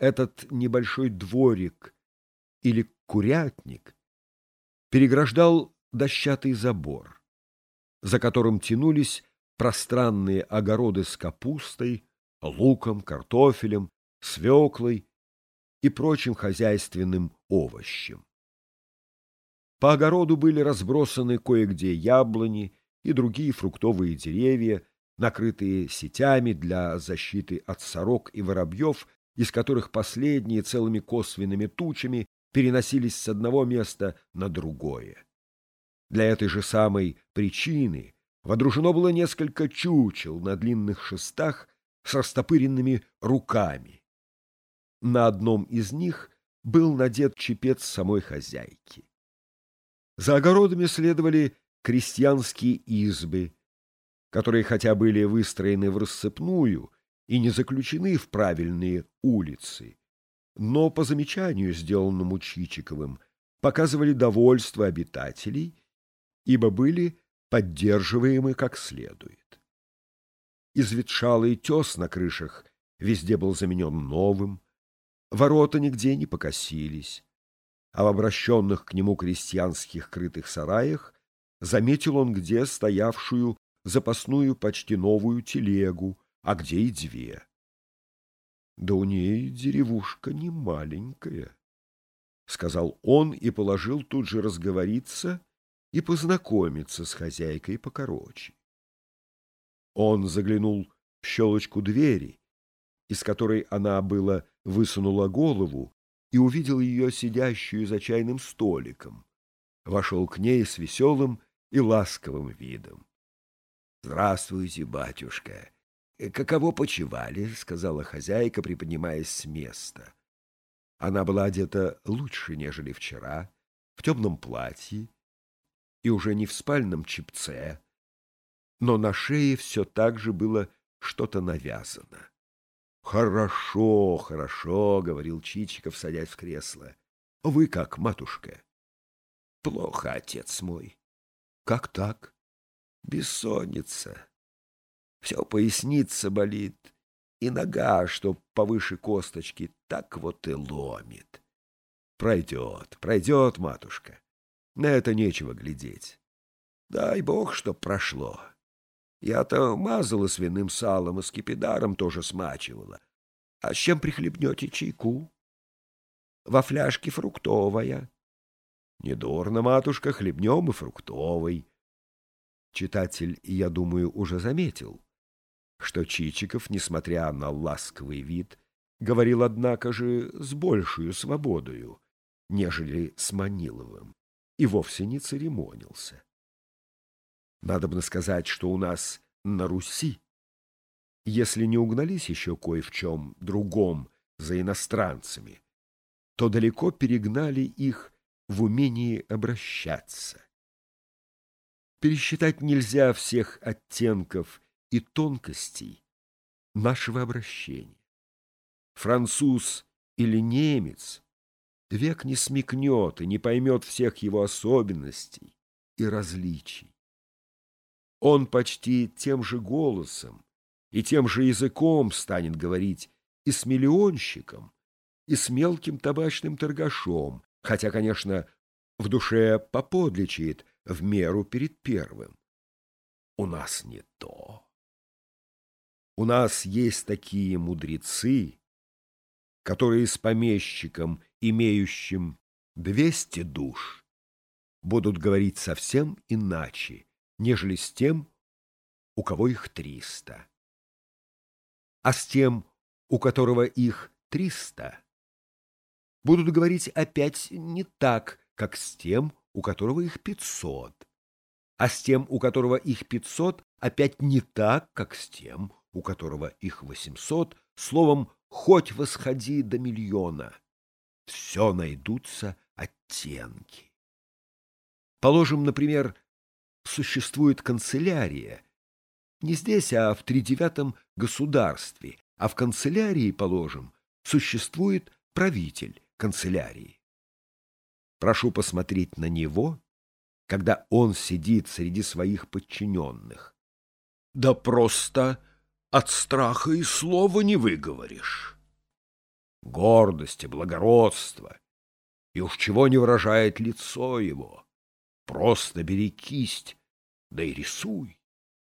Этот небольшой дворик или курятник переграждал дощатый забор, за которым тянулись пространные огороды с капустой, луком, картофелем, свеклой и прочим хозяйственным овощем. По огороду были разбросаны кое-где яблони и другие фруктовые деревья, накрытые сетями для защиты от сорок и воробьев, из которых последние целыми косвенными тучами переносились с одного места на другое. Для этой же самой причины водружено было несколько чучел на длинных шестах с растопыренными руками. На одном из них был надет чепец самой хозяйки. За огородами следовали крестьянские избы, которые хотя были выстроены в рассыпную и не заключены в правильные улицы, но по замечанию, сделанному Чичиковым, показывали довольство обитателей, ибо были поддерживаемы как следует. Изветшалый тес на крышах везде был заменен новым, ворота нигде не покосились, а в обращенных к нему крестьянских крытых сараях заметил он где стоявшую запасную почти новую телегу, а где и две. Да у ней деревушка не маленькая, — сказал он и положил тут же разговориться и познакомиться с хозяйкой покороче. Он заглянул в щелочку двери, из которой она было высунула голову, и увидел ее сидящую за чайным столиком. Вошел к ней с веселым и ласковым видом. — Здравствуйте, батюшка! Каково почивали? — сказала хозяйка, приподнимаясь с места. Она была одета лучше, нежели вчера, в темном платье и уже не в спальном чепце, но на шее все так же было что-то навязано. — Хорошо, хорошо, — говорил Чичиков, садясь в кресло. — Вы как, матушка? — Плохо, отец мой. — Как так? — Бессонница. Все поясница болит, и нога, что повыше косточки, так вот и ломит. Пройдет, пройдет, матушка. На это нечего глядеть. Дай бог, чтоб прошло. Я-то мазала свиным салом и скипидаром тоже смачивала. А с чем прихлебнете чайку? Во фляжке фруктовая. Недурно, матушка, хлебнем и фруктовой. Читатель, я думаю, уже заметил, что Чичиков, несмотря на ласковый вид, говорил, однако же, с большую свободою, нежели с Маниловым, и вовсе не церемонился. Надо бы сказать, что у нас на Руси, если не угнались еще кое в чем другом за иностранцами, то далеко перегнали их в умении обращаться. Пересчитать нельзя всех оттенков и тонкостей нашего обращения. Француз или немец век не смекнет и не поймет всех его особенностей и различий. Он почти тем же голосом и тем же языком станет говорить и с миллионщиком, и с мелким табачным торгашом, хотя, конечно, в душе поподличает в меру перед первым. У нас не то. У нас есть такие мудрецы, которые с помещиком, имеющим двести душ, будут говорить совсем иначе, нежели с тем, у кого их триста. А с тем, у которого их триста, будут говорить опять не так, как с тем, у которого их пятьсот, а с тем, у которого их пятьсот, опять не так, как с тем, у которого их восемьсот, словом, хоть восходи до миллиона, все найдутся оттенки. Положим, например, существует канцелярия, не здесь, а в тридевятом государстве, а в канцелярии, положим, существует правитель канцелярии. Прошу посмотреть на него, когда он сидит среди своих подчиненных. Да просто от страха и слова не выговоришь. гордость и благородство. И уж чего не выражает лицо его. Просто бери кисть, да и рисуй.